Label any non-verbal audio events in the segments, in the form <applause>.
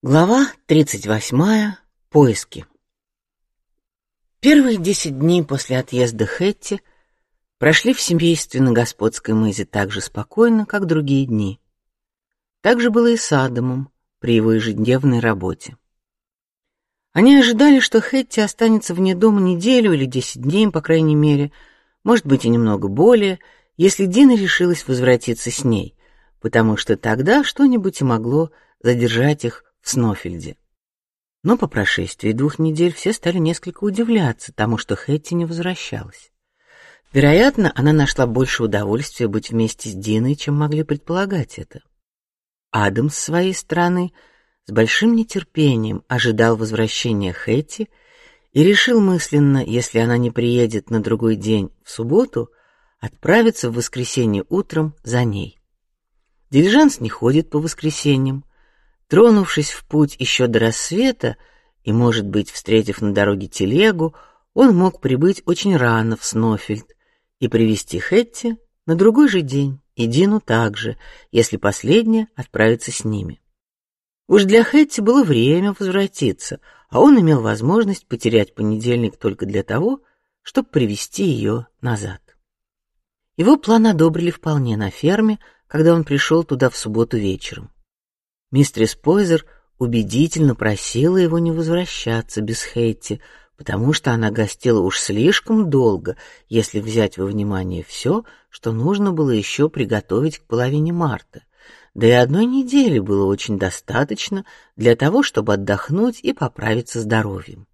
Глава тридцать восьмая. Поиски. Первые десять дней после отъезда Хэтти прошли в семействе на господской мызе так же спокойно, как другие дни. Так же было и с Адамом при его ежедневной работе. Они ожидали, что Хэтти останется вне дома неделю или десять дней, по крайней мере, может быть и немного более, если Дина решилась возвратиться с ней, потому что тогда что-нибудь и могло задержать их Снофельде. Но по прошествии двух недель все стали несколько удивляться тому, что Хэтти не возвращалась. Вероятно, она нашла больше удовольствия быть вместе с Диной, чем могли предполагать это. Адам с своей стороны с большим нетерпением ожидал возвращения Хэтти и решил мысленно, если она не приедет на другой день в субботу, отправиться в воскресенье утром за ней. Дилижанс не ходит по воскресеньям, Тронувшись в путь еще до рассвета и, может быть, встретив на дороге телегу, он мог прибыть очень рано в Снофельд и привести Хэтти на другой же день, и Дину также, если последняя отправится с ними. Уж для Хэтти было время возвратиться, а он имел возможность потерять понедельник только для того, чтобы привести ее назад. Его план одобрили вполне на ферме, когда он пришел туда в субботу вечером. Мистрис Пойзер убедительно просила его не возвращаться без Хейти, потому что она гостила уж слишком долго, если взять во внимание все, что нужно было еще приготовить к половине марта. Да и одной недели было очень достаточно для того, чтобы отдохнуть и поправиться здоровьем.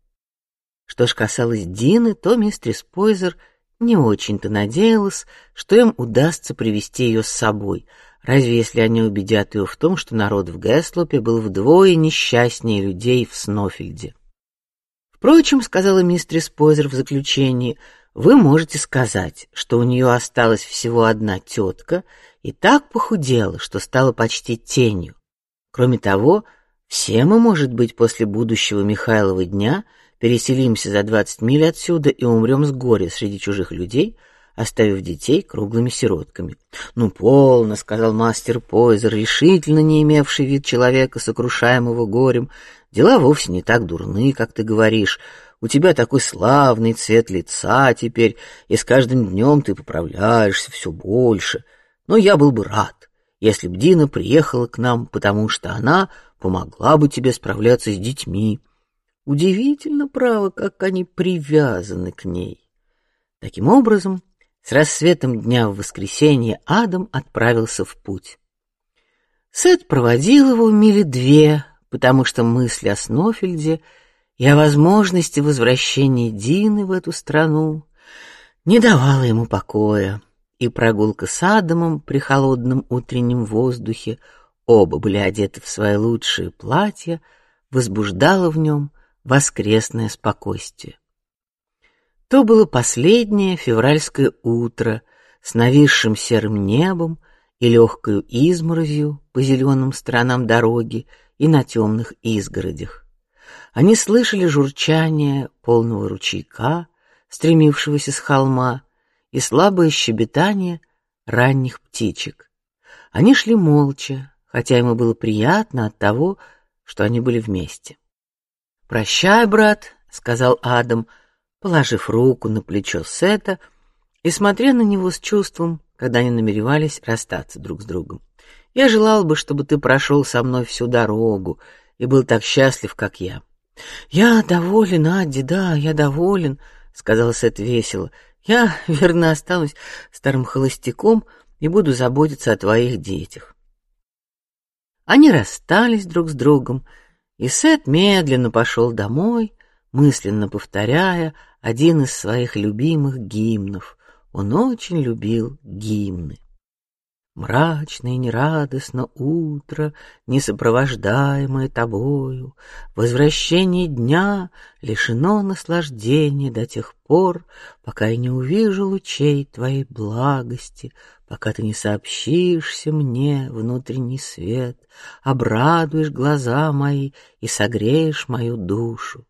Что ж касалось Дины, то мистрис Пойзер не очень-то надеялась, что им удастся привести ее с собой, Разве если они убедят ее в том, что народ в Гэслопе был вдвое несчастнее людей в Снофельде? Впрочем, сказала мистерис Пойзер в заключении, вы можете сказать, что у нее осталась всего одна тетка и так похудела, что стала почти тенью. Кроме того, все мы, может быть, после будущего Михайлова дня переселимся за двадцать миль отсюда и умрем с горя среди чужих людей, оставив детей круглыми сиротками. Ну полно, сказал мастер Пойзер, решительно не имевший вид человека, сокрушаемого горем. Дела вовсе не так дурны, как ты говоришь. У тебя такой славный цвет лица теперь, и с каждым днем ты поправляешься все больше. Но я был бы рад, если б Дина приехала к нам, потому что она помогла бы тебе справляться с детьми. Удивительно, право, как они привязаны к ней. Таким образом, с рассветом дня в воскресенье Адам отправился в путь. Сет проводил его мили две, потому что мысли о Снофельде и о возможности возвращения Дины в эту страну не давала ему покоя, и прогулка с Адамом при холодном утреннем воздухе, оба были одеты в свои лучшие платья, возбуждала в нем воскресное спокойствие. То было последнее февральское утро с нависшим серым небом и легкой изморозью по зеленым сторонам дороги и на темных изгородях. Они слышали журчание полного ручейка, стремившегося с холма, и слабое щебетание ранних птичек. Они шли молча, хотя ему было приятно от того, что они были вместе. Прощай, брат, сказал Адам положив руку на плечо Сета и смотря на него с чувством, когда они намеревались расстаться друг с другом. Я желал бы, чтобы ты прошел со мной всю дорогу и был так счастлив, как я. Я доволен, Адди, да, я доволен, сказал Сет весело. Я <laughs> верно останусь старым холостяком и буду заботиться о твоих детях. Они расстались друг с другом, и Сет медленно пошел домой, мысленно повторяя один из своих любимых гимнов. Он очень любил гимны. Мрачно и нерадостно утро, не сопровождаемое тобою, возвращение дня лишено наслаждения до тех пор, пока я не увижу лучей твоей благости, пока ты не сообщишься мне внутренний свет, обрадуешь глаза мои и согреешь мою душу.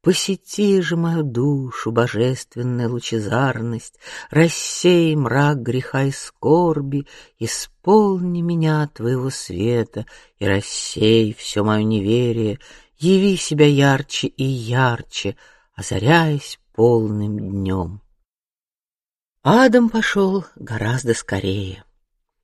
Посети же мою душу, божественная лучезарность, рассей мрак греха и скорби, исполни меня твоего света и рассей все мое неверие, яви себя ярче и ярче, озаряясь полным днем. Адам пошел гораздо скорее.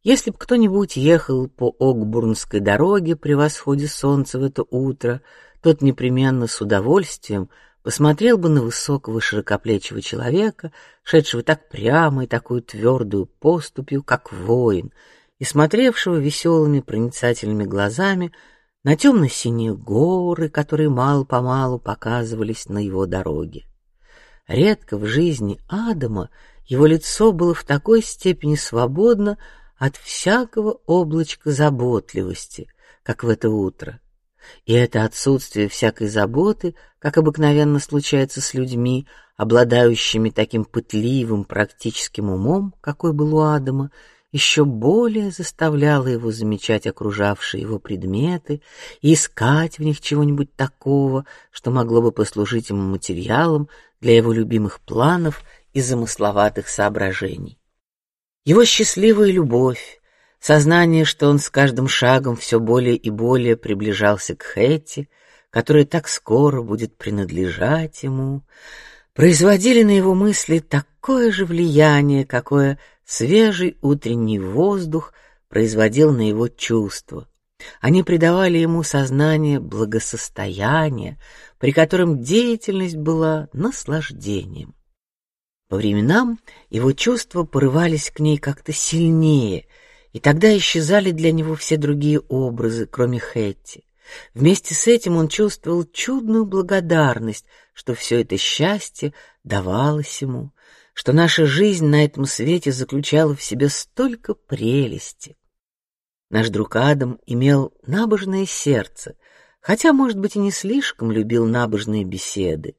Если бы кто-нибудь ехал по Огбурнской дороге при восходе солнца в это утро, тот непременно с удовольствием посмотрел бы на высокого широкоплечего человека, шедшего так прямо и такую твердую поступью, как воин, и смотревшего веселыми проницательными глазами на темно-синие горы, которые мало-помалу показывались на его дороге. Редко в жизни Адама его лицо было в такой степени свободно от всякого облачка заботливости, как в это утро. И это отсутствие всякой заботы, как обыкновенно случается с людьми, обладающими таким пытливым практическим умом, какой был у Адама, еще более заставляло его замечать окружавшие его предметы и искать в них чего-нибудь такого, что могло бы послужить ему материалом для его любимых планов и замысловатых соображений. Его счастливая любовь, Сознание, что он с каждым шагом все более и более приближался к Хэти, которая так скоро будет принадлежать ему, производили на его мысли такое же влияние, какое свежий утренний воздух производил на его чувства. Они придавали ему сознание благосостояния, при котором деятельность была наслаждением. По временам его чувства порывались к ней как-то сильнее — и тогда исчезали для него все другие образы, кроме Хэтти. Вместе с этим он чувствовал чудную благодарность, что все это счастье давалось ему, что наша жизнь на этом свете заключала в себе столько прелести. Наш друг Адам имел набожное сердце, хотя, может быть, и не слишком любил набожные беседы,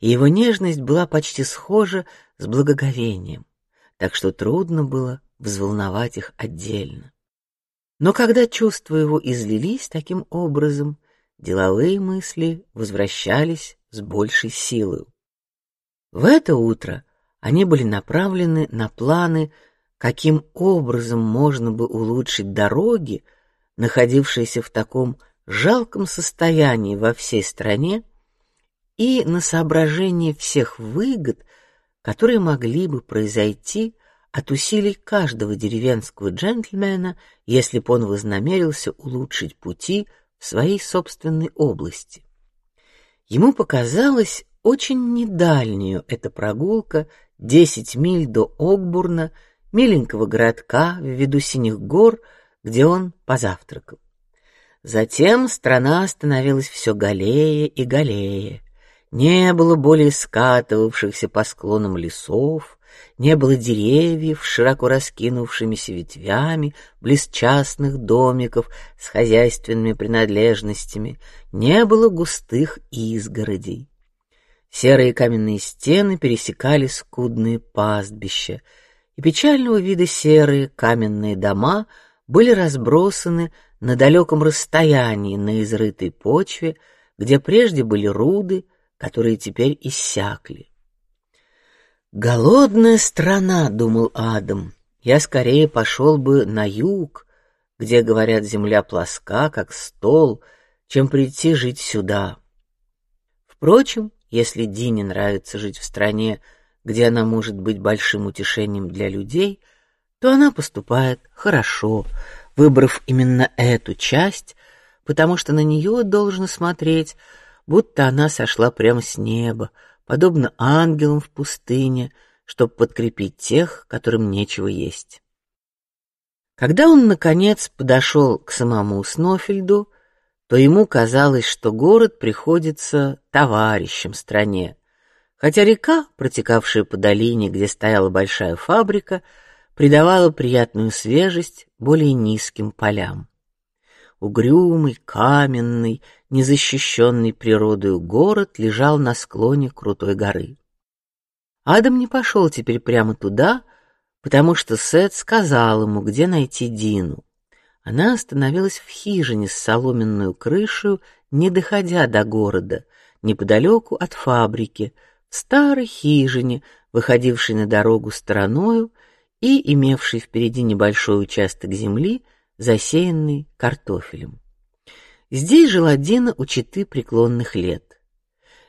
и его нежность была почти схожа с благоговением, так что трудно было взволновать их отдельно. Но когда чувства его излились таким образом, деловые мысли возвращались с большей силой. В это утро они были направлены на планы, каким образом можно бы улучшить дороги, находившиеся в таком жалком состоянии во всей стране, и на соображение всех выгод, которые могли бы произойти от усилий каждого деревенского джентльмена, если б он вознамерился улучшить пути в своей собственной области. Ему показалось очень недальнюю эта прогулка, десять миль до Огбурна, миленького городка в виду синих гор, где он позавтракал. Затем страна становилась все галее и галее. Не было более скатывавшихся по склонам лесов, не было деревьев широко раскинувшимися ветвями, близ частных домиков с хозяйственными принадлежностями, не было густых изгородей. Серые каменные стены пересекали скудные пастбища, и печального вида серые каменные дома были разбросаны на далеком расстоянии на изрытой почве, где прежде были руды, которые теперь иссякли. Голодная страна, думал Адам. Я скорее пошел бы на юг, где говорят земля плоска, как стол, чем прийти жить сюда. Впрочем, если Дине нравится жить в стране, где она может быть большим утешением для людей, то она поступает хорошо, выбрав именно эту часть, потому что на нее должно смотреть, будто она сошла прямо с неба, подобно ангелам в пустыне, чтобы подкрепить тех, которым нечего есть. Когда он наконец подошел к самому Снофельду, то ему казалось, что город приходится товарищем стране, хотя река, протекавшая по долине, где стояла большая фабрика, придавала приятную свежесть более низким полям. Угрюмый, каменный, незащищенный природой город лежал на склоне крутой горы. Адам не пошел теперь прямо туда, потому что Сет сказал ему, где найти Дину. Она остановилась в хижине с соломенной крышей, не доходя до города, неподалеку от фабрики, в старой хижине, выходившей на дорогу стороною и имевшей впереди небольшой участок земли, засеянный картофелем. Здесь жила Дина у четы преклонных лет.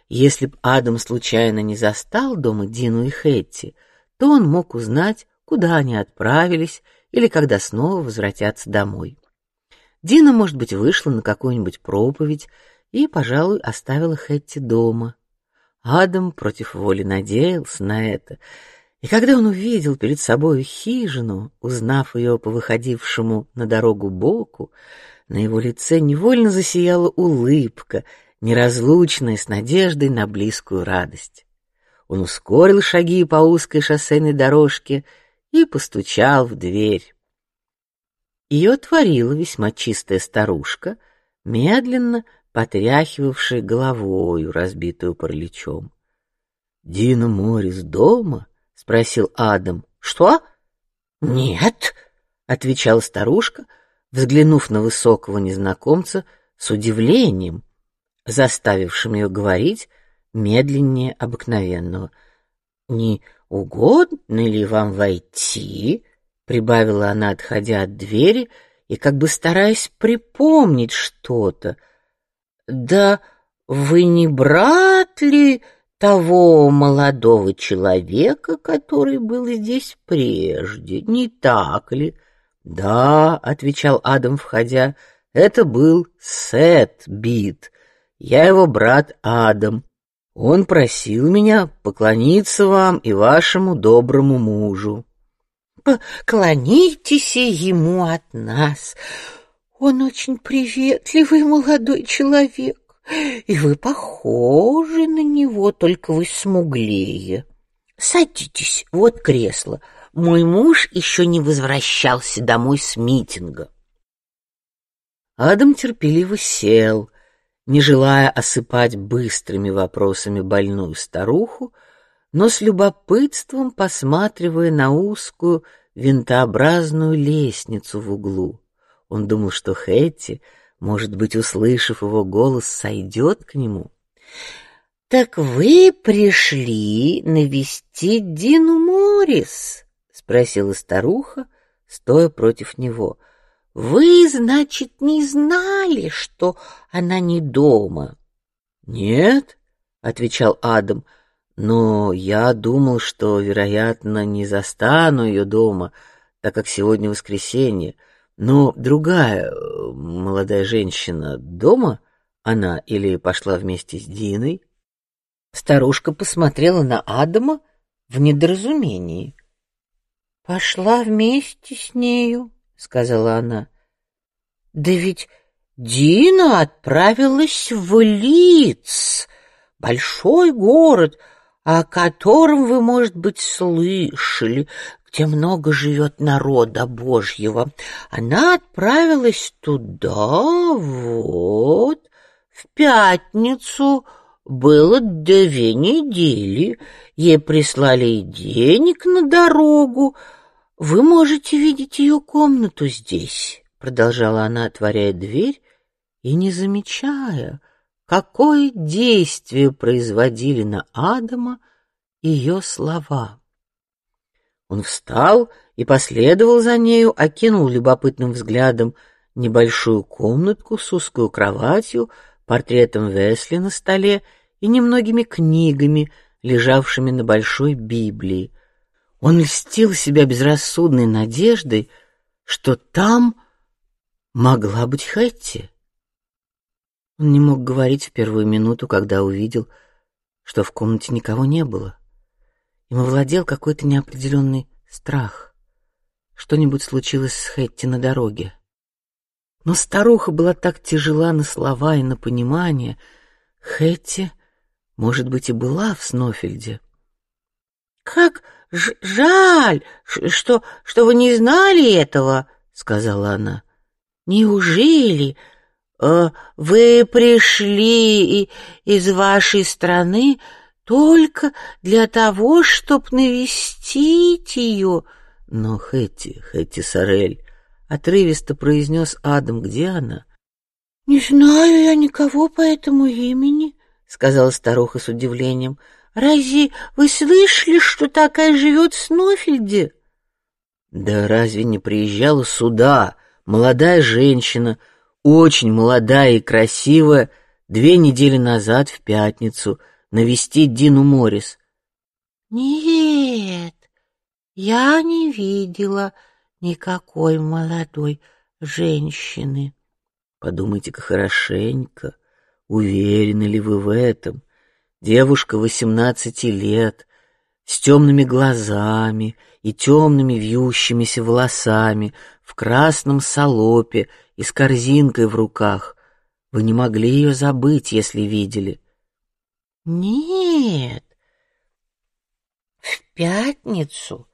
Если б Адам случайно не застал дома Дину и Хэтти, то он мог узнать, куда они отправились или когда снова возвратятся домой. Дина, может быть, вышла на какую-нибудь проповедь и, пожалуй, оставила Хэтти дома. Адам против воли надеялся на это, и когда он увидел перед собой хижину, узнав ее по выходившему на дорогу боку, на его лице невольно засияла улыбка, неразлучная с надеждой на близкую радость. Он ускорил шаги по узкой шоссейной дорожке и постучал в дверь. Ее отворила весьма чистая старушка, медленно потряхивавшая головою, разбитую параличом. Дина Морис дома? спросил Адам. Что? Нет, отвечала старушка, взглянув на высокого незнакомца с удивлением, заставившим ее говорить медленнее обыкновенного. Не угодно ли вам войти? прибавила она, отходя от двери и как бы стараясь припомнить что-то. Да вы не брат ли того молодого человека, который был здесь прежде, не так ли? Да, отвечал Адам, входя. Это был Сет Бит. Я его брат Адам. Он просил меня поклониться вам и вашему доброму мужу. Поклонитесь ему от нас. Он очень приветливый молодой человек, и вы похожи на него, только вы смуглее. Садитесь, вот кресло. Мой муж еще не возвращался домой с митинга. Адам терпеливо сел, не желая осыпать быстрыми вопросами больную старуху, но с любопытством посматривая на узкую винтообразную лестницу в углу. Он думал, что Хэтти, может быть, услышав его голос, сойдет к нему. Так вы пришли навестить Дину Морис? Спросила старуха, стоя против него. Вы, значит, не знали, что она не дома? Нет, отвечал Адам. Но я думал, что, вероятно, не застану ее дома, так как сегодня воскресенье. Но другая э, молодая женщина дома, она или пошла вместе с Диной? Старушка посмотрела на Адама в недоразумении. Пошла вместе с нею, сказала она. Да ведь Дина отправилась в Лиц, большой город, о котором вы, может быть, слышали, где много живет народа Божьего. Она отправилась туда, вот, в пятницу, было две недели. Ей прислали денег на дорогу. Вы можете видеть ее комнату здесь, продолжала она, отворяя дверь и не замечая, какое действие производили на Адама ее слова. Он встал и последовал за нею, окинул любопытным взглядом небольшую комнатку с узкой кроватью, портретом Весли на столе и немногими книгами, лежавшими на большой Библии. Он льстил себя безрассудной надеждой, что там могла быть Хэтти. Он не мог говорить в первую минуту, когда увидел, что в комнате никого не было. Ему владел какой-то неопределенный страх. Что-нибудь случилось с Хэтти на дороге. Но старуха была так тяжела на слова и на понимание. Хэтти, может быть, и была в Снофельде. Как жаль, что что вы не знали этого, сказала она. Неужели э, вы пришли из вашей страны только для того, чтобы навестить ее. Но Хэти, Хэти Сорель, отрывисто произнес Адам, где она? Не знаю я никого по этому имени, сказала старуха с удивлением. Разве вы слышали, что такая живет в Снофельде? Да разве не приезжала сюда молодая женщина, очень молодая и красивая, две недели назад в пятницу навестить Дину Морис? Нет, я не видела никакой молодой женщины. Подумайте-ка хорошенько, уверены ли вы в этом? Девушка восемнадцати лет, с темными глазами и темными вьющимися волосами, в красном салопе и с корзинкой в руках. Вы не могли ее забыть, если видели. Нет, в пятницу,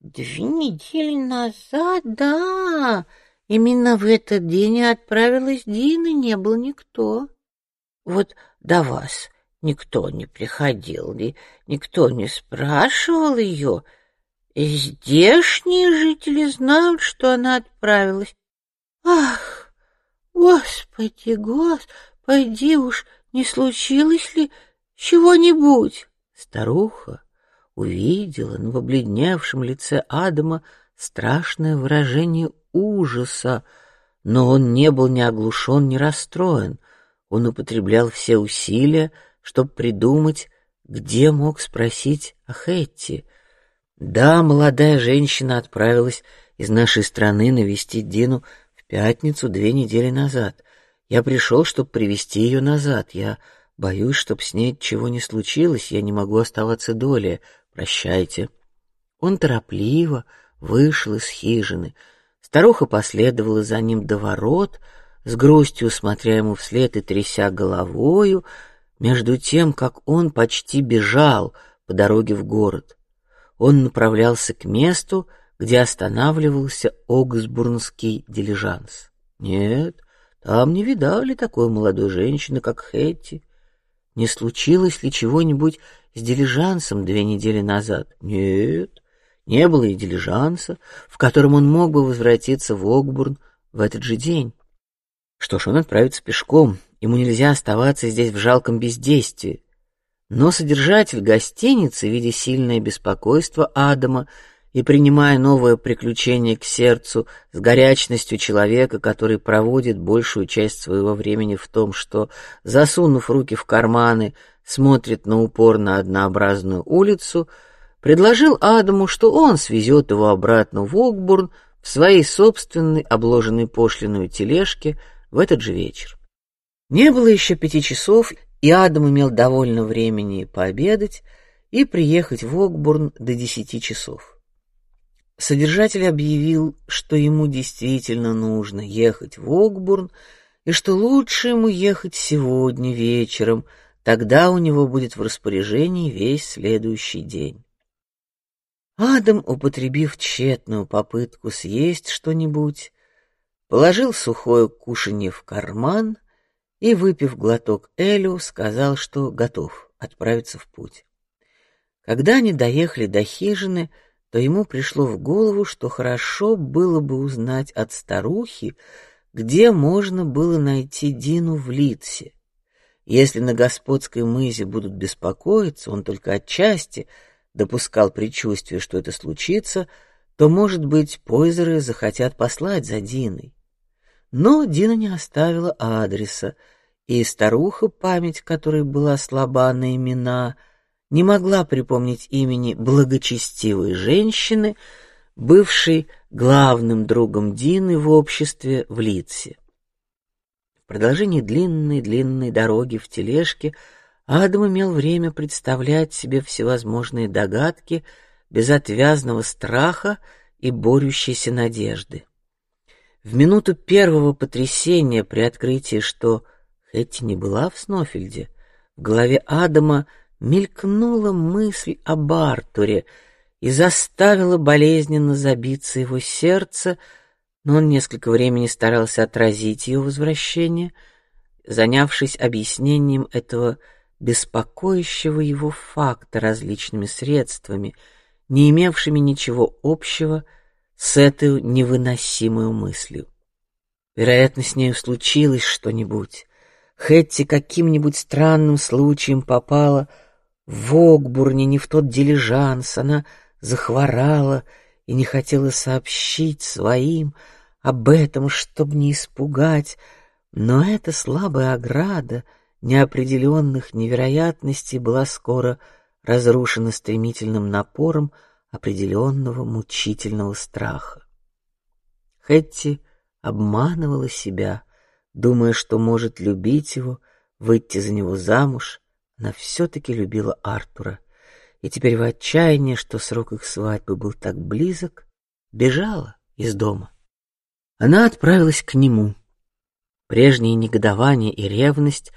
две недели назад, да, именно в этот день отправилась Дина, не был никто. Вот до вас Никто не приходил и никто не спрашивал ее. И здешние жители знают, что она отправилась. Ах, господи, господи, уж не случилось ли чего-нибудь? Старуха увидела на побледневшем лице Адама страшное выражение ужаса, но он не был ни оглушен, ни расстроен. Он употреблял все усилия, чтобы придумать, где мог спросить о Хэтти. Да, молодая женщина отправилась из нашей страны навестить Дину в пятницу две недели назад. Я пришел, чтобы привести ее назад. Я боюсь, чтоб с ней чего не случилось. Я не могу оставаться долее. Прощайте. Он торопливо вышел из хижины. Старуха последовала за ним до ворот, с грустью смотря ему вслед и тряся головою, между тем, как он почти бежал по дороге в город, он направлялся к месту, где останавливался Оксбурнский дилижанс. Нет, там не видали такой молодой женщины, как Хэтти. Не случилось ли чего-нибудь с дилижансом две недели назад? Нет, не было и дилижанса, в котором он мог бы возвратиться в Оксбурн в этот же день. Что ж, он отправится пешком Ему нельзя оставаться здесь в жалком бездействии. Но содержатель гостиницы, видя сильное беспокойство Адама и принимая новое приключение к сердцу с горячностью человека, который проводит большую часть своего времени в том, что, засунув руки в карманы, смотрит на упорно однообразную улицу, предложил Адаму, что он свезет его обратно в Окбурн в своей собственной обложенной пошлиной тележке в этот же вечер. Не было еще пяти часов, и Адам имел довольно времени пообедать и приехать в Окбурн до десяти часов. Содержатель объявил, что ему действительно нужно ехать в Окбурн и что лучше ему ехать сегодня вечером, тогда у него будет в распоряжении весь следующий день. Адам, употребив тщетную попытку съесть что-нибудь, положил сухое кушанье в карман и, выпив глоток элю, сказал, что готов отправиться в путь. Когда они доехали до хижины, то ему пришло в голову, что хорошо было бы узнать от старухи, где можно было найти Дину в Литсе. Если на господской мызе будут беспокоиться, он только отчасти допускал предчувствие, что это случится, то, может быть, Пойзеры захотят послать за Диной. Но Дина не оставила адреса, и старуха, память которой была слаба на имена, не могла припомнить имени благочестивой женщины, бывшей главным другом Дины в обществе в Литсе. В продолжении длинной-длинной дороги в тележке Адам имел время представлять себе всевозможные догадки безотвязного страха и борющейся надежды. В минуту первого потрясения при открытии, что Хэтти не была в Снофельде, в голове Адама мелькнула мысль об Артуре и заставила болезненно забиться его сердце, но он несколько времени старался отразить ее возвращение, занявшись объяснением этого беспокоящего его факта различными средствами, не имевшими ничего общего с этой невыносимой мыслью. Вероятно, с ней случилось что-нибудь. Хэтти каким-нибудь странным случаем попала в Огбурне не в тот дилижанс, она захворала и не хотела сообщить своим об этом, чтобы не испугать, но эта слабая ограда неопределенных невероятностей была скоро разрушена стремительным напором определенного мучительного страха. Хэтти обманывала себя, думая, что может любить его, выйти за него замуж. Она все-таки любила Артура, и теперь в отчаянии, что срок их свадьбы был так близок, бежала из дома. Она отправилась к нему. Прежние негодование и ревность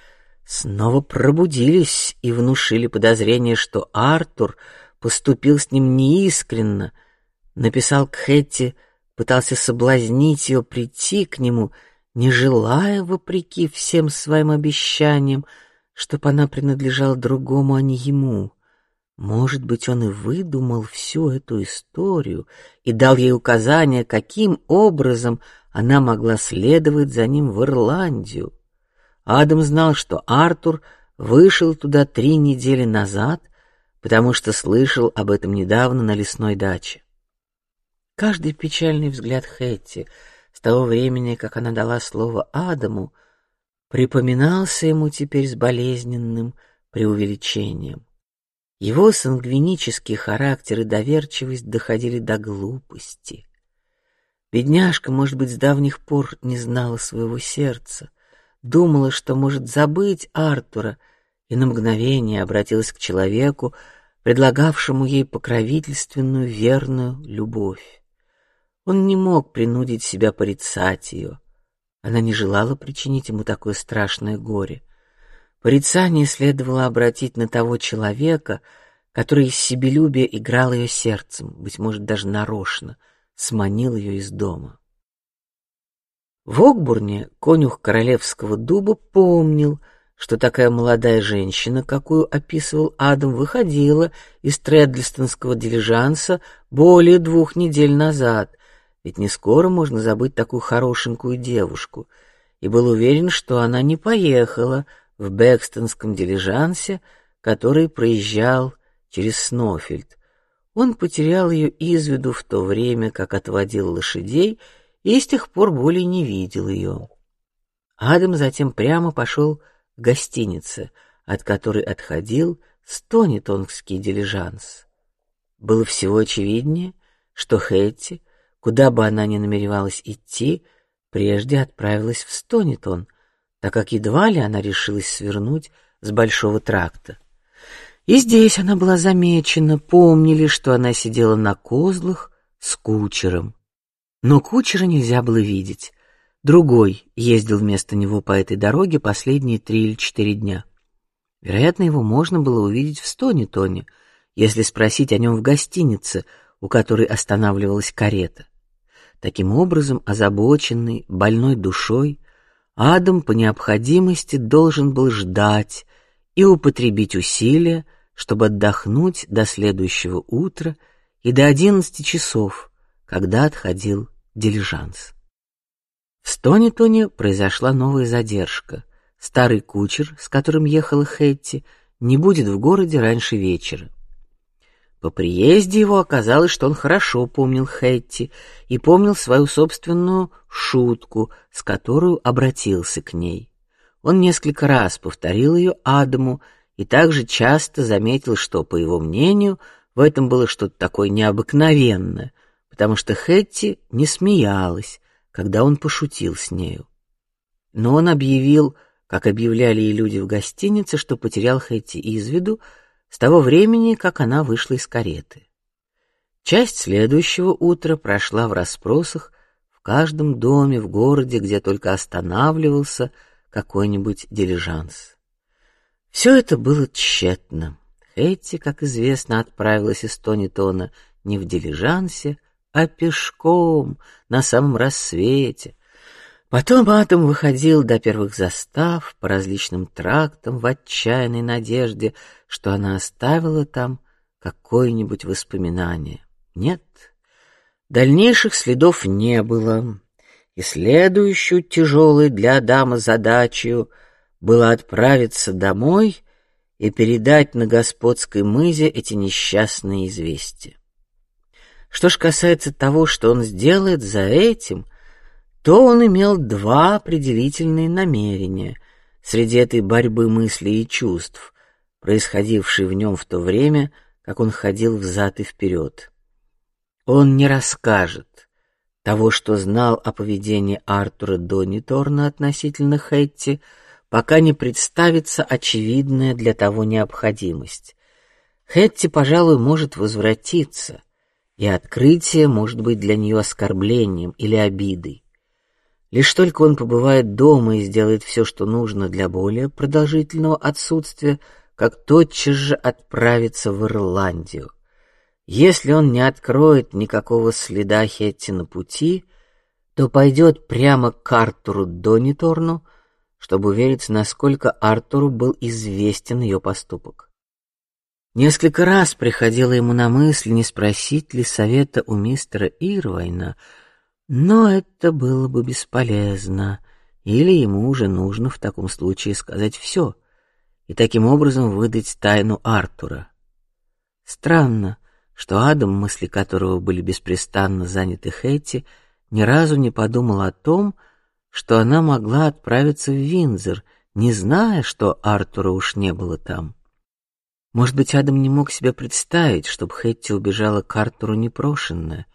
снова пробудились и внушили подозрение, что Артур поступил с ним неискренно, написал к Хэтти, пытался соблазнить ее прийти к нему, не желая, вопреки всем своим обещаниям, чтобы она принадлежала другому, а не ему. Может быть, он и выдумал всю эту историю и дал ей указания, каким образом она могла следовать за ним в Ирландию. Адам знал, что Артур вышел туда три недели назад, потому что слышал об этом недавно на лесной даче. Каждый печальный взгляд Хэтти с того времени, как она дала слово Адаму, припоминался ему теперь с болезненным преувеличением. Его сангвинический характер и доверчивость доходили до глупости. Бедняжка, может быть, с давних пор не знала своего сердца, думала, что может забыть Артура, и на мгновение обратилась к человеку, предлагавшему ей покровительственную верную любовь. Он не мог принудить себя порицать ее. Она не желала причинить ему такое страшное горе. Порицание следовало обратить на того человека, который из себелюбия играл ее сердцем, быть может даже нарочно, сманил ее из дома. В Окбурне конюх королевского дуба помнил, что такая молодая женщина, какую описывал Адам, выходила из Тредлстонского дилижанса более двух недель назад, ведь не скоро можно забыть такую хорошенькую девушку, и был уверен, что она не поехала в Бэкстонском дилижансе, который проезжал через Снофельд. Он потерял ее из виду в то время, как отводил лошадей и с тех пор более не видел ее. Адам затем прямо пошел гостинице, от которой отходил Стонитонгский дилижанс. Было всего очевиднее, что Хэтти, куда бы она ни намеревалась идти, прежде отправилась в Стонитон, так как едва ли она решилась свернуть с большого тракта. И здесь она была замечена, помнили, что она сидела на козлах с кучером. Но кучера нельзя было видеть. Другой ездил вместо него по этой дороге последние три или четыре дня. Вероятно, его можно было увидеть в Стонитоне, если спросить о нем в гостинице, у которой останавливалась карета. Таким образом, озабоченный, больной душой, Адам по необходимости должен был ждать и употребить усилия, чтобы отдохнуть до следующего утра и до одиннадцати часов, когда отходил дилижанс. В Стонитоне произошла новая задержка. Старый кучер, с которым ехала Хэтти, не будет в городе раньше вечера. По приезде его оказалось, что он хорошо помнил Хэтти и помнил свою собственную шутку, с которой обратился к ней. Он несколько раз повторил ее Адаму и также часто заметил, что, по его мнению, в этом было что-то такое необыкновенное, потому что Хэтти не смеялась, когда он пошутил с нею. Но он объявил, как объявляли и люди в гостинице, что потерял Хэтти из виду с того времени, как она вышла из кареты. Часть следующего утра прошла в расспросах в каждом доме в городе, где только останавливался какой-нибудь дилижанс. Все это было тщетно. Хэтти, как известно, отправилась из Тонитона не в дилижансе, а пешком на самом рассвете. Потом Атом выходил до первых застав по различным трактам в отчаянной надежде, что она оставила там какое-нибудь воспоминание. Нет, дальнейших следов не было, и следующую тяжелую для Адама задачу было отправиться домой и передать на господской мызе эти несчастные известия. Что ж касается того, что он сделает за этим, то он имел два определительные намерения среди этой борьбы мыслей и чувств, происходившей в нем в то время, как он ходил взад и вперед. Он не расскажет того, что знал о поведении Артура Дониторна относительно Хэтти, пока не представится очевидная для того необходимость. Хэтти, пожалуй, может возвратиться, и открытие может быть для нее оскорблением или обидой. Лишь только он побывает дома и сделает все, что нужно для более продолжительного отсутствия, как тотчас же отправится в Ирландию. Если он не откроет никакого следа Хетти на пути, то пойдет прямо к Артуру Дониторну, чтобы увериться, насколько Артуру был известен ее поступок. Несколько раз приходило ему на мысль, не спросить ли совета у мистера Ирвайна, но это было бы бесполезно, или ему уже нужно в таком случае сказать все и таким образом выдать тайну Артура. Странно, что Адам, мысли которого были беспрестанно заняты Хэтти, ни разу не подумал о том, что она могла отправиться в Винзор, не зная, что Артура уж не было там. Может быть, Адам не мог себе представить, чтобы Хэтти убежала к Артуру непрошенная.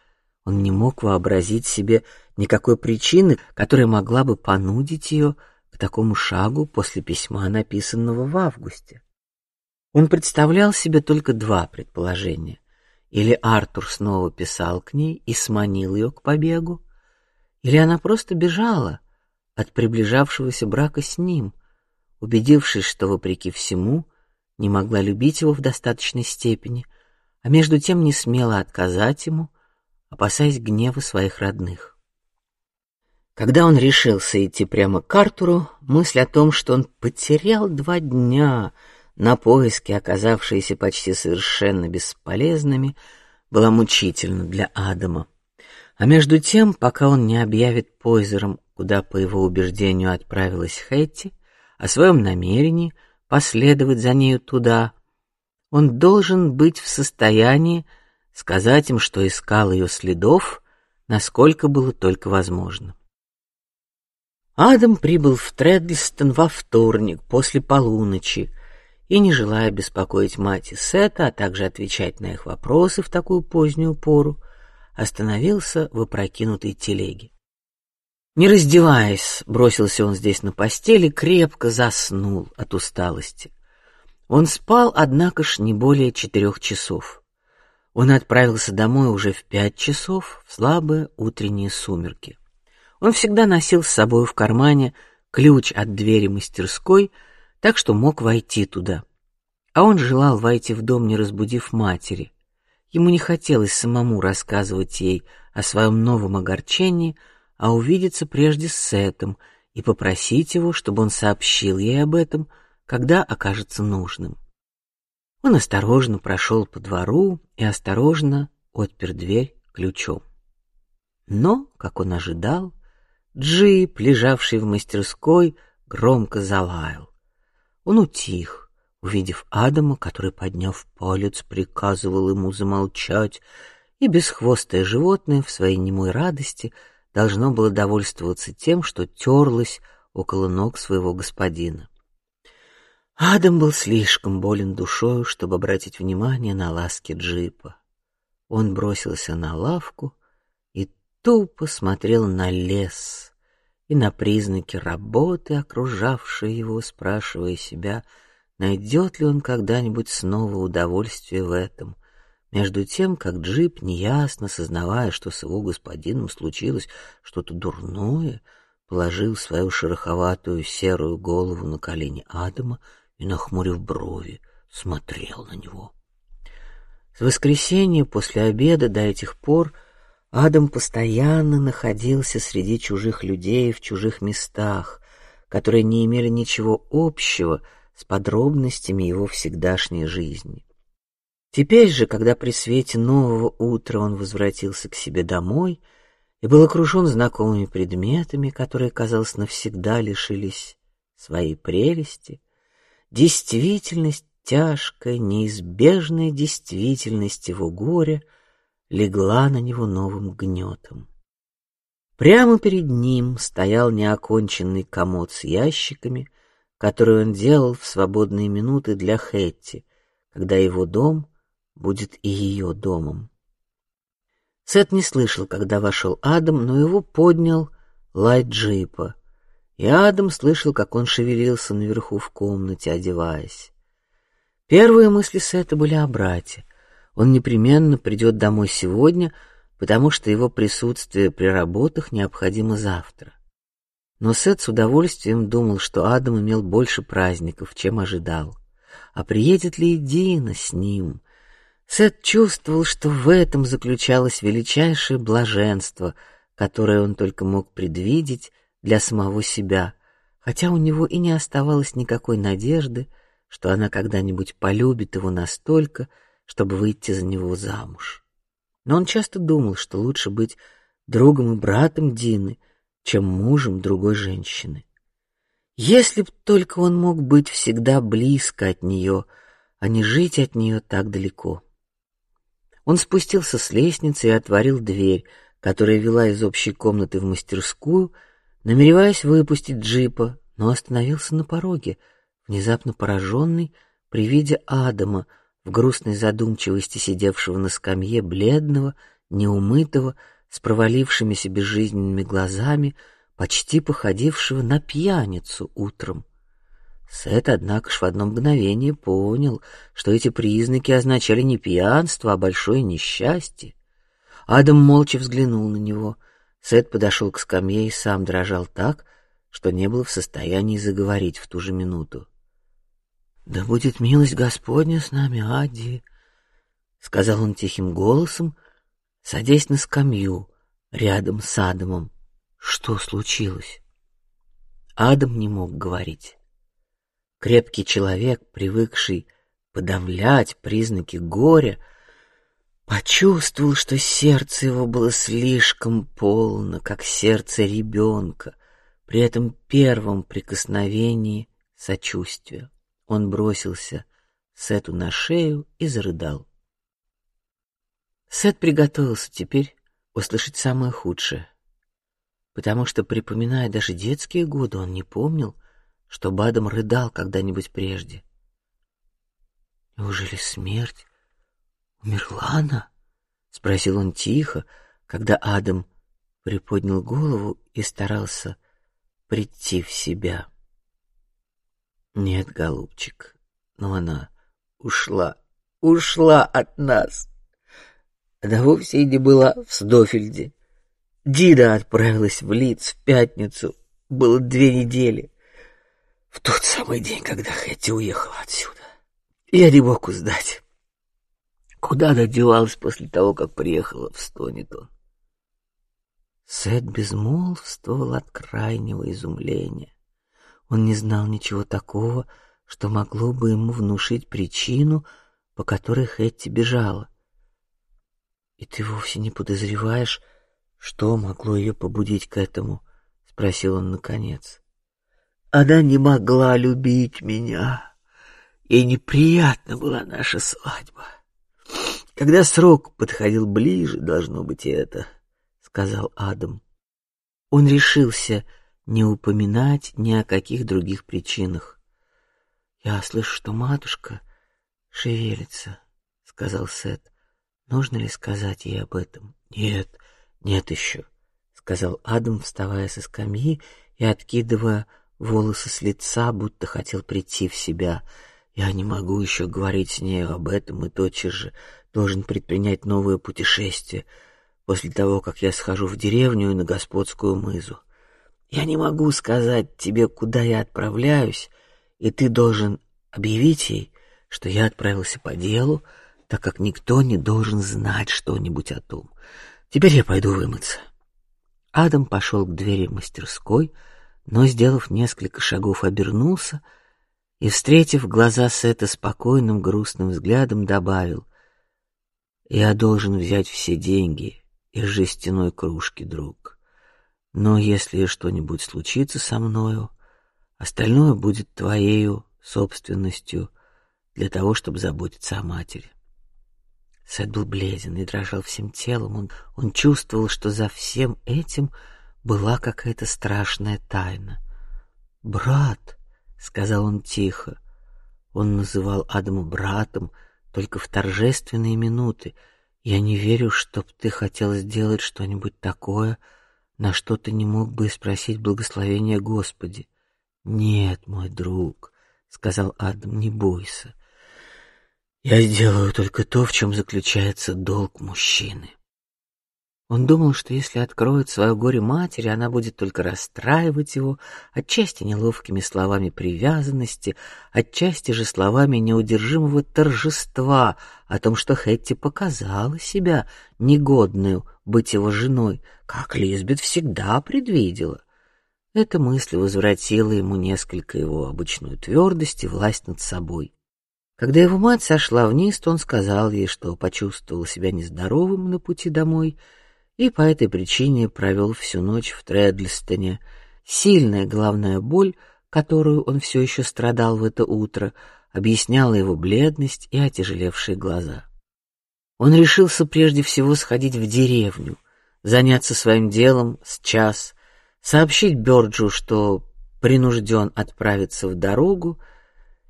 Он не мог вообразить себе никакой причины, которая могла бы понудить ее к такому шагу после письма, написанного в августе. Он представлял себе только два предположения: или Артур снова писал к ней и сманил ее к побегу, или она просто бежала от приближавшегося брака с ним, убедившись, что вопреки всему не могла любить его в достаточной степени, а между тем не смела отказать ему, опасаясь гнева своих родных. Когда он решился идти прямо к Артуру, мысль о том, что он потерял два дня на поиски, оказавшиеся почти совершенно бесполезными, была мучительна для Адама. А между тем, пока он не объявит Пойзером, куда по его убеждению отправилась Хэтти, о своем намерении последовать за нею туда, он должен быть в состоянии сказать им, что искал ее следов, насколько было только возможно. Адам прибыл в Тредлстон во вторник после полуночи, и, не желая беспокоить мать и Сета, а также отвечать на их вопросы в такую позднюю пору, остановился в опрокинутой телеге. Не раздеваясь, бросился он здесь на постели, крепко заснул от усталости. Он спал, однако ж, не более четырех часов. Он отправился домой уже в пять часов в слабые утренние сумерки. Он всегда носил с собой в кармане ключ от двери мастерской, так что мог войти туда. А он желал войти в дом, не разбудив матери. Ему не хотелось самому рассказывать ей о своем новом огорчении, а увидеться прежде с Сетом и попросить его, чтобы он сообщил ей об этом, когда окажется нужным. Он осторожно прошел по двору и осторожно отпер дверь ключом. Но, как он ожидал, джип, лежавший в мастерской, громко залаял. Он утих, увидев Адама, который, подняв палец, приказывал ему замолчать, и бесхвостое животное в своей немой радости должно было довольствоваться тем, что терлось около ног своего господина. Адам был слишком болен душою, чтобы обратить внимание на ласки джипа. Он бросился на лавку и тупо смотрел на лес и на признаки работы, окружавшие его, спрашивая себя, найдет ли он когда-нибудь снова удовольствие в этом. Между тем, как джип, неясно сознавая, что с его господином случилось что-то дурное, положил свою шероховатую серую голову на колени Адама и, нахмурив брови, смотрел на него. С воскресенья после обеда до этих пор Адам постоянно находился среди чужих людей в чужих местах, которые не имели ничего общего с подробностями его всегдашней жизни. Теперь же, когда при свете нового утра он возвратился к себе домой и был окружен знакомыми предметами, которые, казалось, навсегда лишились своей прелести, действительность, тяжкая, неизбежная действительность его горя легла на него новым гнетом. Прямо перед ним стоял неоконченный комод с ящиками, который он делал в свободные минуты для Хэтти, когда его дом будет и ее домом. Сет не слышал, когда вошел Адам, но его поднял лай джипа, и Адам слышал, как он шевелился наверху в комнате, одеваясь. Первые мысли Сета были о брате. Он непременно придет домой сегодня, потому что его присутствие при работах необходимо завтра. Но Сет с удовольствием думал, что Адам имел больше праздников, чем ожидал. А приедет ли Дина с ним? Сет чувствовал, что в этом заключалось величайшее блаженство, которое он только мог предвидеть для самого себя, хотя у него и не оставалось никакой надежды, что она когда-нибудь полюбит его настолько, чтобы выйти за него замуж. Но он часто думал, что лучше быть другом и братом Дины, чем мужем другой женщины. Если б только он мог быть всегда близко от нее, а не жить от нее так далеко. Он спустился с лестницы и отворил дверь, которая вела из общей комнаты в мастерскую, намереваясь выпустить джипа, но остановился на пороге, внезапно пораженный при виде Адама в грустной задумчивости сидевшего на скамье, бледного, неумытого, с провалившимися безжизненными глазами, почти походившего на пьяницу утром. Сет, однако, ж в одно мгновение понял, что эти признаки означали не пьянство, а большое несчастье. Адам молча взглянул на него. Сет подошел к скамье и сам дрожал так, что не был в состоянии заговорить в ту же минуту. Да будет милость Господня с нами, Ади, сказал он тихим голосом, садясь на скамью рядом с Адамом. Что случилось? Адам не мог говорить. Крепкий человек, привыкший подавлять признаки горя, почувствовал, что сердце его было слишком полно, как сердце ребенка, при этом первом прикосновении сочувствия. Он бросился Сету на шею и зарыдал. Сет приготовился теперь услышать самое худшее, потому что, припоминая даже детские годы, он не помнил, что Бадам рыдал когда-нибудь прежде. Неужели смерть умерла она? спросил он тихо, когда Адам приподнял голову и старался прийти в себя. Нет, голубчик, но она ушла, ушла от нас. Да вовсе и не была в Сдофельде. Дида отправилась в Лиц в пятницу. Было две недели. В тот самый день, когда Хэти уехала отсюда. Я не мог узнать, куда она девалась после того, как приехала в Стонитон. Сет безмолвствовал от крайнего изумления. Он не знал ничего такого, что могло бы ему внушить причину, по которой Хэтти бежала. И ты вовсе не подозреваешь, что могло ее побудить к этому? – спросил он наконец. Она не могла любить меня. Ей неприятна была наша свадьба. Когда срок подходил ближе, должно быть это, сказал Адам. Он решился не упоминать ни о каких других причинах. Я слышу, что матушка шевелится, сказал Сет. Нужно ли сказать ей об этом? Нет, нет еще, сказал Адам, вставая со скамьи и откидывая волосы с лица, будто хотел прийти в себя. Я не могу еще говорить с ней об этом и тотчас же должен предпринять новое путешествие после того, как я схожу в деревню и на господскую мызу. Я не могу сказать тебе, куда я отправляюсь, и ты должен объявить ей, что я отправился по делу, так как никто не должен знать что-нибудь о том. Теперь я пойду вымыться. Адам пошел к двери мастерской, но, сделав несколько шагов, обернулся и, встретив глаза Сета спокойным грустным взглядом, добавил: "Я должен взять все деньги из жестяной кружки, друг. Но если что-нибудь случится со мною, Остальное будет твоею собственностью для того, чтобы заботиться о матери. Сет был бледен и дрожал всем телом. Он, он чувствовал, что за всем этим была какая-то страшная тайна. Брат, сказал он тихо. Он называл Адама братом только в торжественные минуты. Я не верю, чтоб ты хотел сделать что-нибудь такое, на что ты не мог бы спросить благословения Господи. Нет, мой друг, сказал Адам, не бойся. Я сделаю только то, в чем заключается долг мужчины. Он думал, что если откроет свое горе матери, она будет только расстраивать его, отчасти неловкими словами привязанности, отчасти же словами неудержимого торжества о том, что Хэтти показала себя негодную быть его женой, как Лизбет всегда предвидела. Эта мысль возвратила ему несколько его обычную твердость и власть над собой. Когда его мать сошла вниз, то он сказал ей, что почувствовал себя нездоровым на пути домой и по этой причине провел всю ночь в Тредлистоне. Сильная головная боль, которую он все еще страдал в это утро, объясняла его бледность и отяжелевшие глаза. Он решился прежде всего сходить в деревню, заняться своим делом с час, сообщить Бёрджу, что принужден отправиться в дорогу,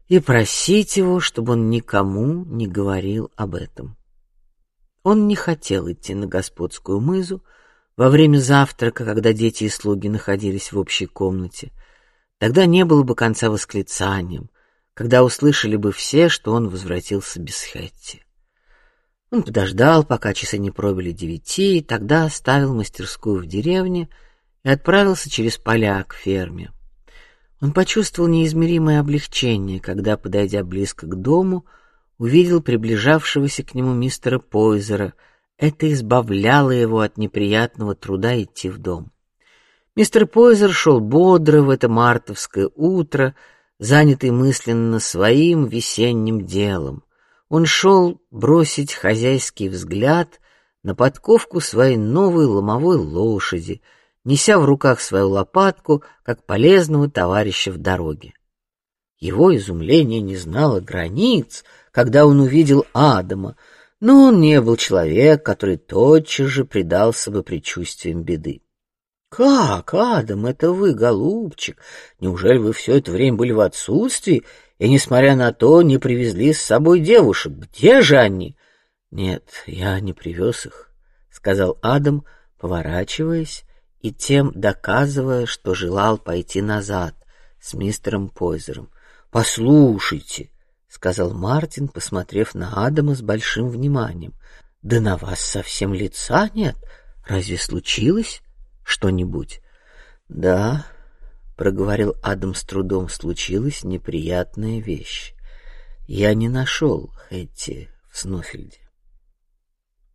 и просить его, чтобы он никому не говорил об этом. Он не хотел идти на господскую мызу во время завтрака, когда дети и слуги находились в общей комнате. Тогда не было бы конца восклицаниям, когда услышали бы все, что он возвратился без Хэтти. Он подождал, пока часы не пробили девяти, и тогда оставил мастерскую в деревне и отправился через поля к ферме. Он почувствовал неизмеримое облегчение, когда, подойдя близко к дому, увидел приближавшегося к нему мистера Пойзера. Это избавляло его от неприятного труда идти в дом. Мистер Пойзер шел бодро в это мартовское утро, занятый мысленно своим весенним делом. Он шел бросить хозяйский взгляд на подковку своей новой ломовой лошади, неся в руках свою лопатку, как полезного товарища в дороге. Его изумление не знало границ, когда он увидел Адама, но он не был человек, который тотчас же предался бы предчувствиям беды. Как, Адам, это вы, голубчик? Неужели вы все это время были в отсутствии и, несмотря на то, не привезли с собой девушек? Где же они? Нет, я не привез их, сказал Адам, поворачиваясь и тем доказывая, что желал пойти назад с мистером Пойзером. Послушайте, сказал Мартин, посмотрев на Адама с большим вниманием. Да на вас совсем лица нет. Разве случилось что-нибудь? Да, проговорил Адам с трудом. Случилась неприятная вещь. Я не нашел Хэтти в Снофельде.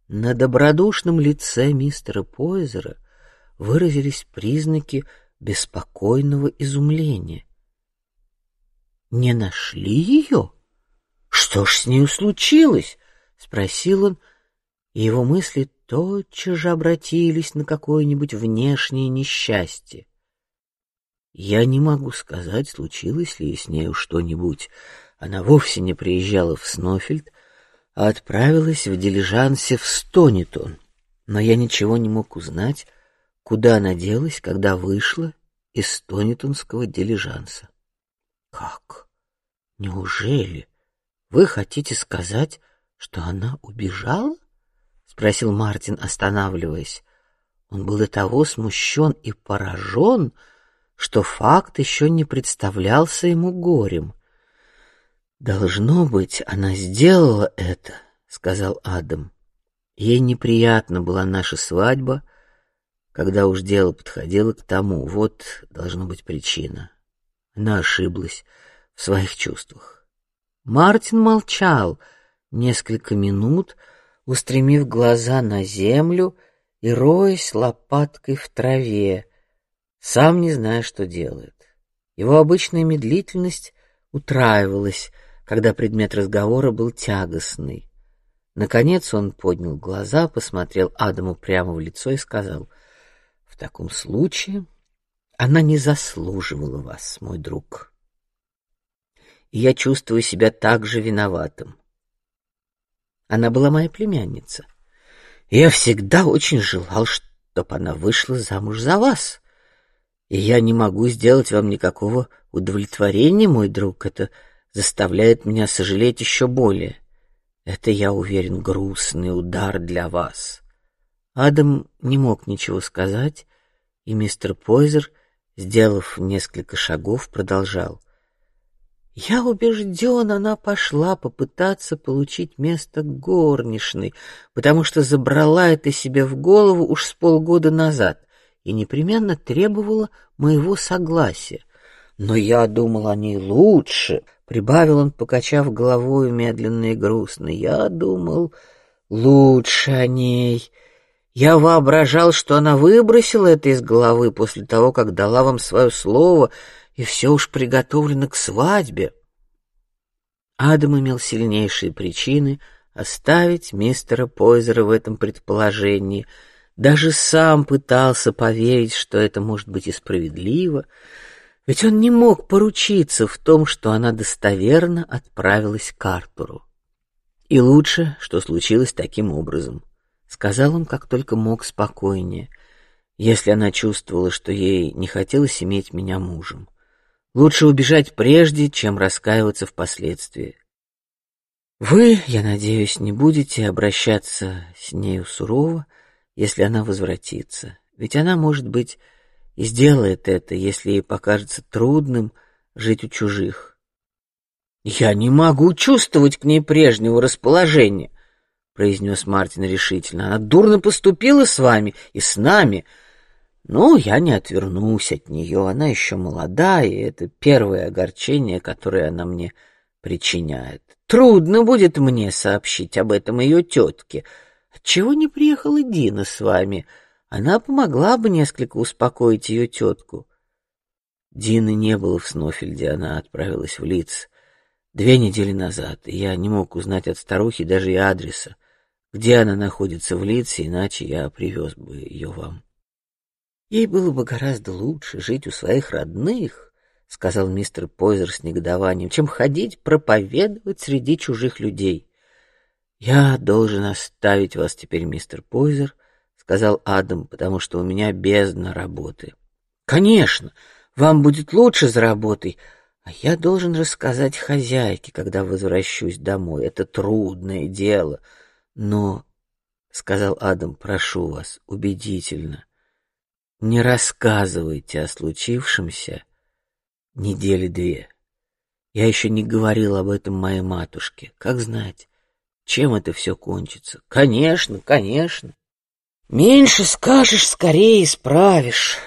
На добродушном лице мистера Пойзера выразились признаки беспокойного изумления. Не нашли ее? Что ж с ней случилось? спросил он, и его мысли тотчас же обратились на какое-нибудь внешнее несчастье. Я не могу сказать, случилось ли с нею что-нибудь. Она вовсе не приезжала в Снофельд, а отправилась в дилижансе в Стонитон. Но я ничего не мог узнать, куда она делась, когда вышла из Стонитонского дилижанса. Как? Неужели? Вы хотите сказать, что она убежала? спросил Мартин, останавливаясь. Он был до того смущен и поражен, что факт еще не представлялся ему горем. Должно быть, она сделала это, сказал Адам. Ей неприятна была наша свадьба, когда уж дело подходило к тому. Вот должна быть причина. Она ошиблась в своих чувствах. Мартин молчал несколько минут, устремив глаза на землю и роясь лопаткой в траве, сам не зная, что делает. Его обычная медлительность утраивалась, когда предмет разговора был тягостный. Наконец он поднял глаза, посмотрел Адаму прямо в лицо и сказал: "В таком случае Она не заслуживала вас, мой друг. И я чувствую себя так же виноватым. Она была моя племянница. Я всегда очень желал, чтобы она вышла замуж за вас. И я не могу сделать вам никакого удовлетворения, мой друг. Это заставляет меня сожалеть еще более. Это, я уверен, грустный удар для вас. Адам не мог ничего сказать, и мистер Пойзер, сделав несколько шагов, продолжал: "Я убежден, она пошла попытаться получить место горничной, потому что забрала это себе в голову уж с полгода назад и непременно требовала моего согласия. Но я думал о ней лучше, прибавил он, покачав головой медленно и грустно. Я думал лучше о ней. Я воображал, что она выбросила это из головы после того, как дала вам свое слово, и все уж приготовлено к свадьбе. Адам имел сильнейшие причины оставить мистера Пойзера в этом предположении. Даже сам пытался поверить, что это может быть и справедливо, ведь он не мог поручиться в том, что она достоверно отправилась к Артуру. И лучше, что случилось таким образом сказал он, как только мог спокойнее, если она чувствовала, что ей не хотелось иметь меня мужем. Лучше убежать прежде, чем раскаиваться впоследствии. Вы, я надеюсь, не будете обращаться с нею сурово, если она возвратится, ведь она, может быть, и сделает это, если ей покажется трудным жить у чужих. Я не могу чувствовать к ней прежнего расположения произнес Мартин решительно. Она дурно поступила с вами и с нами. Ну, я не отвернусь от нее. Она еще молода, и это первое огорчение, которое она мне причиняет. Трудно будет мне сообщить об этом ее тетке. Чего не приехала Дина с вами? Она помогла бы несколько успокоить ее тетку. Дины не было в Снофельде, она отправилась в Лиц две недели назад, и я не мог узнать от старухи даже и адреса где она находится в Лидсе, иначе я привез бы ее вам. Ей было бы гораздо лучше жить у своих родных, сказал мистер Пойзер с негодованием, чем ходить проповедовать среди чужих людей. Я должен оставить вас теперь, мистер Пойзер, сказал Адам, потому что у меня бездна работы. Конечно, вам будет лучше за работой, а я должен рассказать хозяйке, когда возвращусь домой. Это трудное дело. Но, сказал Адам, прошу вас, убедительно, не рассказывайте о случившемся недели две. Я еще не говорил об этом моей матушке. Как знать, чем это все кончится? Конечно, конечно. Меньше скажешь, скорее исправишь.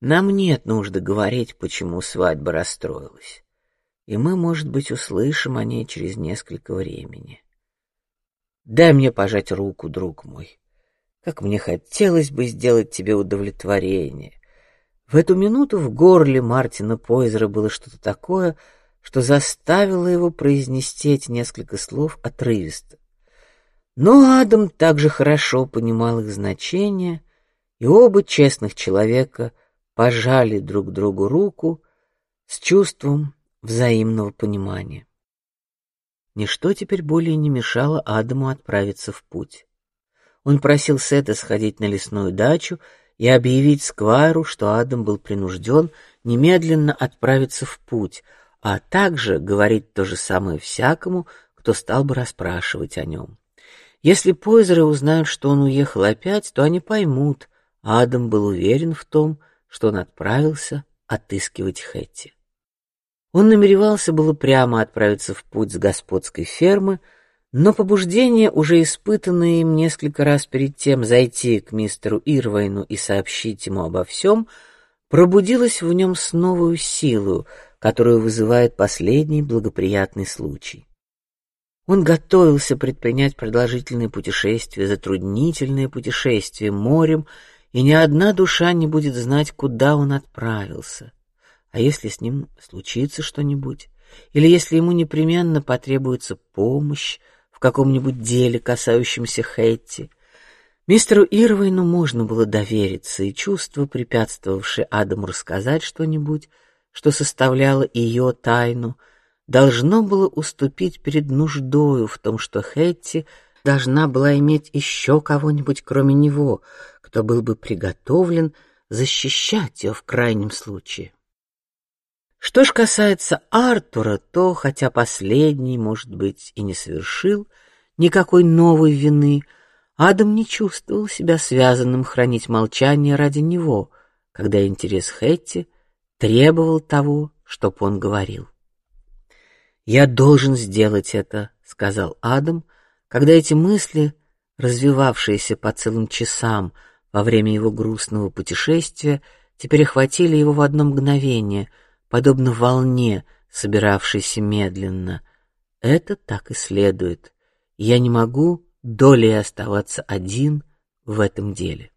Нам нет нужды говорить, почему свадьба расстроилась, и мы, может быть, услышим о ней через несколько времени. Дай мне пожать руку, друг мой. Как мне хотелось бы сделать тебе удовлетворение. В эту минуту в горле Мартина Пойзера было что-то такое, что заставило его произнести эти несколько слов отрывисто. Но Адам также хорошо понимал их значение, и оба честных человека пожали друг другу руку с чувством взаимного понимания. Ничто теперь более не мешало Адаму отправиться в путь. Он просил Сета сходить на лесную дачу и объявить Сквайру, что Адам был принужден немедленно отправиться в путь, а также говорить то же самое всякому, кто стал бы расспрашивать о нем. Если Пойзеры узнают, что он уехал опять, то они поймут. Адам был уверен в том, что он отправился отыскивать Хэтти. Он намеревался было прямо отправиться в путь с господской фермы, но побуждение, уже испытанное им несколько раз перед тем зайти к мистеру Ирвайну и сообщить ему обо всем, пробудилось в нем с новой силой, которую вызывает последний благоприятный случай. Он готовился предпринять продолжительное путешествие, затруднительное путешествие морем, и ни одна душа не будет знать, куда он отправился. А если с ним случится что-нибудь, или если ему непременно потребуется помощь в каком-нибудь деле, касающемся Хэтти, Мистеру Ирвейну можно было довериться, и чувство, препятствовавшее Адаму рассказать что-нибудь, что составляло ее тайну, должно было уступить перед нуждою в том, что Хэтти должна была иметь еще кого-нибудь кроме него, кто был бы приготовлен защищать ее в крайнем случае. Что ж касается Артура, то хотя последний, может быть, и не совершил никакой новой вины, Адам не чувствовал себя связанным хранить молчание ради него, когда интерес Хэтти требовал того, чтоб он говорил. Я должен сделать это, сказал Адам, когда эти мысли, развивавшиеся по целым часам во время его грустного путешествия, теперь охватили его в одно мгновение, подобно волне, собиравшейся медленно. Это так и следует. Я не могу долей оставаться один в этом деле.